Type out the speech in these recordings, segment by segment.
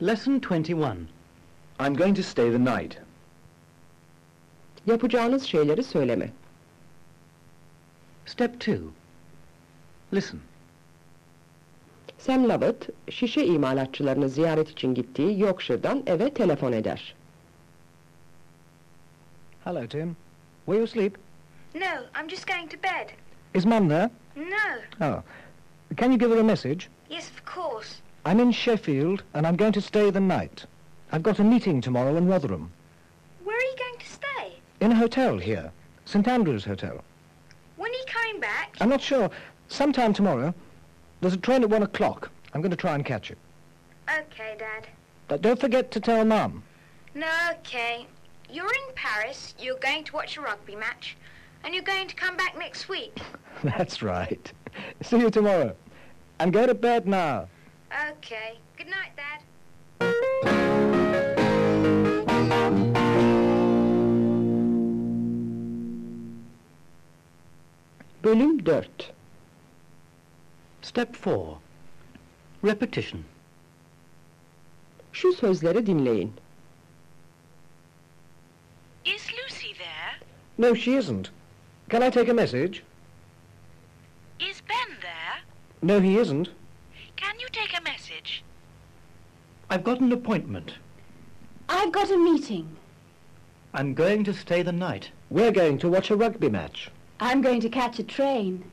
Lesson 21. I'm going to stay the night. Yapacağınız şeyleri söyleme. Step 2. Listen. Sam Lovett, şişe imalatçılarını ziyaret için gittiği Yorkshire'dan eve telefon eder. Hello, Tim. Were you asleep? No, I'm just going to bed. Is Mum there? No. Oh. Can you give her a message? Yes, of course. I'm in Sheffield, and I'm going to stay the night. I've got a meeting tomorrow in Rotherham. Where are you going to stay? In a hotel here. St Andrew's Hotel. When are you coming back? I'm not sure. Sometime tomorrow. There's a train at one o'clock. I'm going to try and catch it. Okay, Dad. But don't forget to tell Mum. No, okay. You're in Paris, you're going to watch a rugby match, and you're going to come back next week. That's right. See you tomorrow. And go to bed now. Okay. Good night, Dad. Bölüm 4 Step 4. Repetition. Şu sözleri dinleyin. Is Lucy there? No, she isn't. Can I take a message? Is Ben there? No, he isn't. Can you take a message? I've got an appointment. I've got a meeting. I'm going to stay the night. We're going to watch a rugby match. I'm going to catch a train.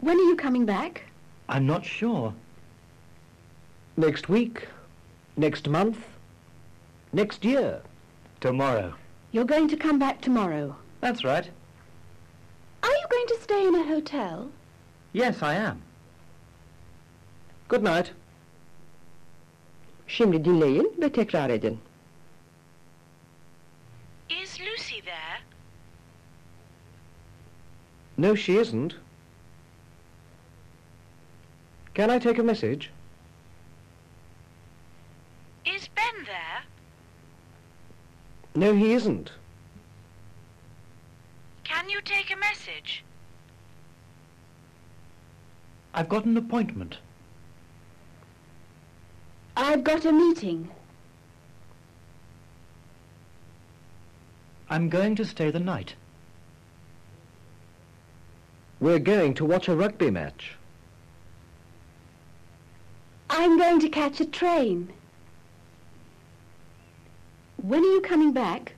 When are you coming back? I'm not sure. Next week, next month, next year. Tomorrow. You're going to come back tomorrow. That's right. Are you going to stay in a hotel? Yes, I am. Good night. Şimdi dinleyin ve tekrar edin. Is Lucy there? No, she isn't. Can I take a message? Is Ben there? No, he isn't. Can you take a message? I've got an appointment. I've got a meeting. I'm going to stay the night. We're going to watch a rugby match. I'm going to catch a train. When are you coming back?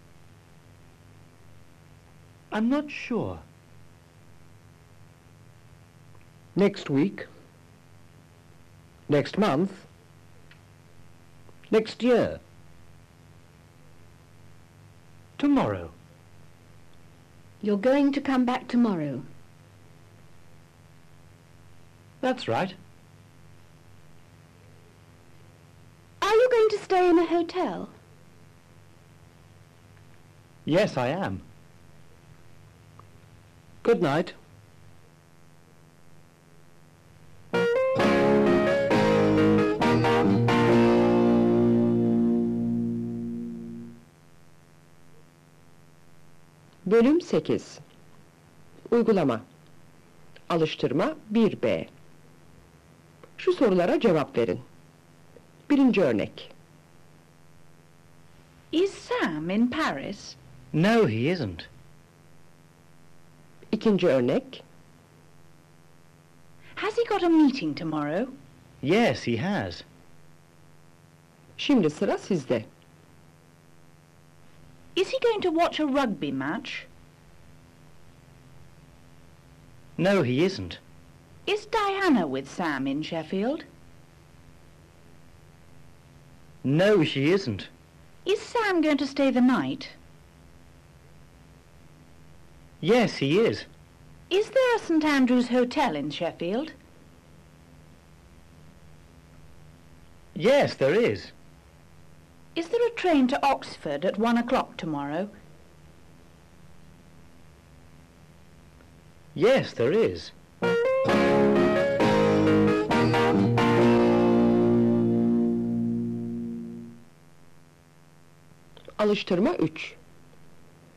I'm not sure. Next week. Next month. Next year. Tomorrow. You're going to come back tomorrow. That's right. Are you going to stay in a hotel? Yes, I am. Good night. Bölüm 8 Uygulama Alıştırma 1B Şu sorulara cevap verin. Birinci örnek. Is Sam in Paris? No, he isn't. İkinci örnek. Has he got a meeting tomorrow? Yes, he has. Şimdi sıra sizde. Is he going to watch a rugby match? No, he isn't. Is Diana with Sam in Sheffield? No, she isn't. Is Sam going to stay the night? Yes, he is. Is there a St Andrew's Hotel in Sheffield? Yes, there is. Is there a train to Oxford at one o'clock tomorrow? Yes, there is. Alıştırma 3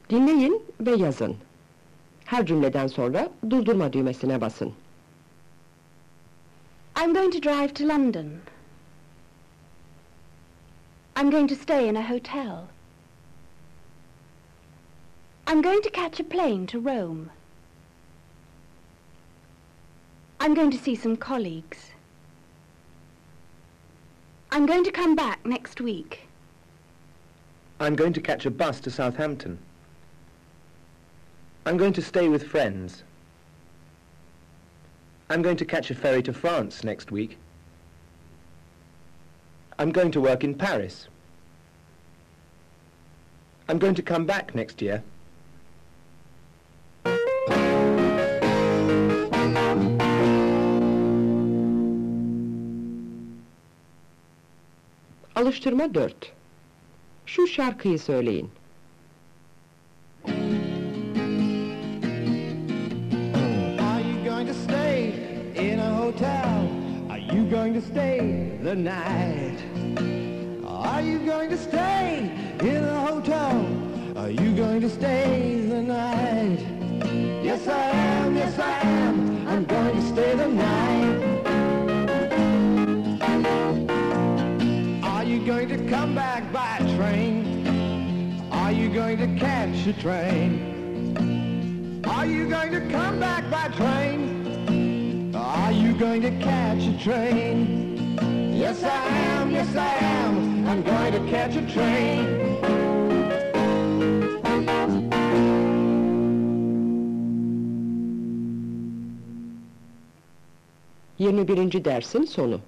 Dinleyin ve yazın. Her cümleden sonra durdurma düğmesine basın. I'm going to drive to London. I'm going to stay in a hotel. I'm going to catch a plane to Rome. I'm going to see some colleagues. I'm going to come back next week. I'm going to catch a bus to Southampton. I'm going to stay with friends. I'm going to catch a ferry to France next week. I'm going to work in Paris. I'm going to come back next year. Alıştırma 4. Şu şarkıyı söyleyin. Going to stay the night? Are you going to stay in a hotel? Are you going to stay the night? Yes, I am, yes, I am. I'm going to stay the night. Are you going to come back by train? Are you going to catch a train? Are you going to come back by train? Are you going to catch a train? Yes, I am, yes, I am. I'm going to catch a train. 21. dersin sonu.